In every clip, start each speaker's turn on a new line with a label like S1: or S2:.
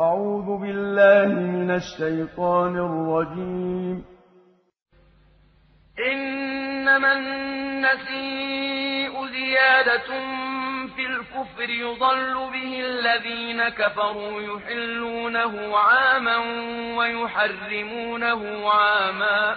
S1: أعوذ بالله من الشيطان الرجيم.
S2: إنما النسيء زيادة في الكفر يضل به الذين كفروا يحلونه عاما ويحرمونه عاما.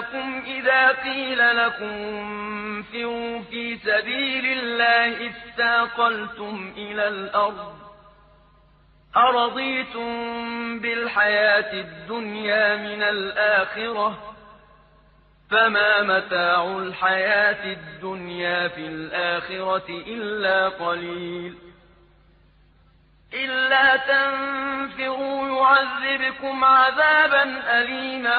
S2: لكم إذا قيل لكم انفروا في سبيل الله استاقلتم إلى الأرض أرضيتم بالحياة الدنيا من الآخرة فما متاع الحياة الدنيا في الآخرة إلا قليل إلا تنفروا يعذبكم عذابا أليما